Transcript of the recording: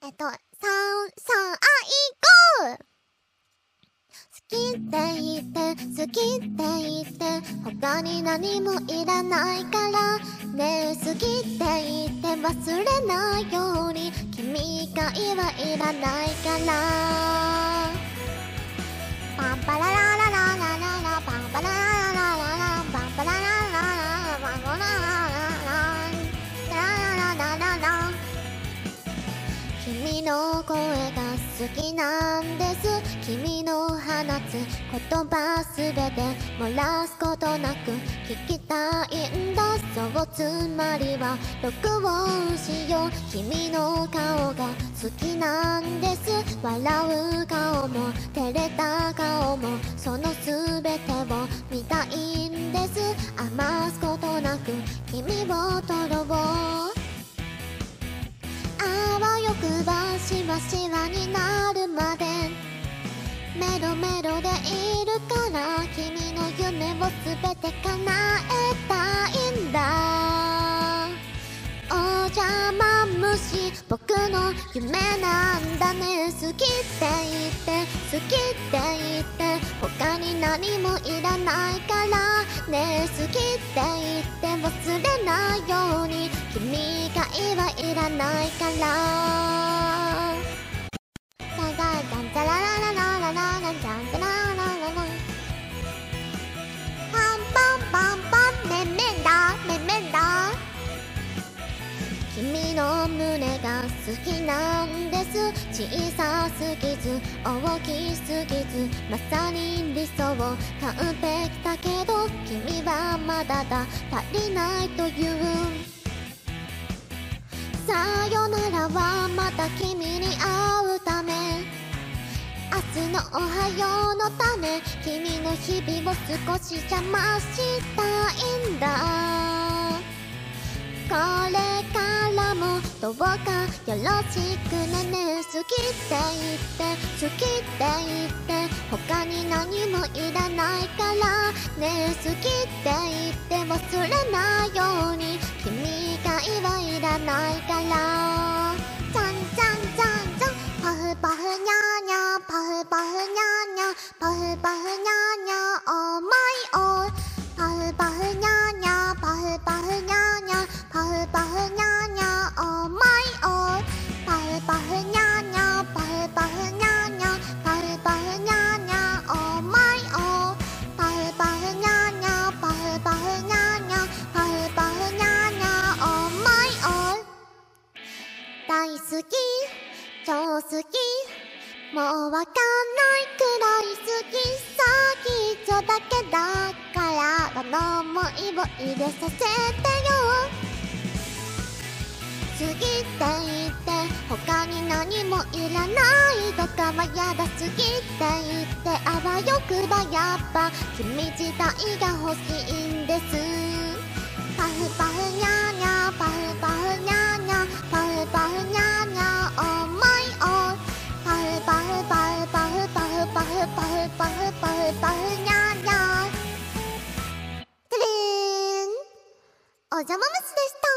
えっと、3、3、あ、行こう。好きって言って好きって言って他に何もいらないから。ねえ好きって言って忘れないように。君以外はいらないから。パンパララ。好きなんです。君の放つ言葉すべて漏らすことなく聞きたいんだ。そうつまりは録音しよう。君の顔が好きなんです。笑う顔も照れた顔もそのすべてを見たいんです。余すことなく君を取ろうくばしわしわになるまでメロメロでいるから君の夢をすべて叶えたいん da お邪魔虫僕の夢なんだね。好きって言って好きって言って他に何もいらないからね。好きって言って忘れないように君以外はいらないから。好きなんです。小さすぎず大きすぎずまさに理想完璧だけど君はまだだ。足りないという。さよならはまた君に会うため。明日のおはようのため君の日々を少し邪魔したいんだ。これからよろしくねね好きって言って好きって言って他に何もいらないからね好きって言って忘れないように君以外はいらないから好き。もうわかんないくらい好き。さ一緒だけだからこの想いを入れさせてよ。好きって言って他に何もいらない。とかはやだ。好きって言ってあわよくばやっぱ君自体が欲しいんです。パフパフニャーお邪魔虫でした。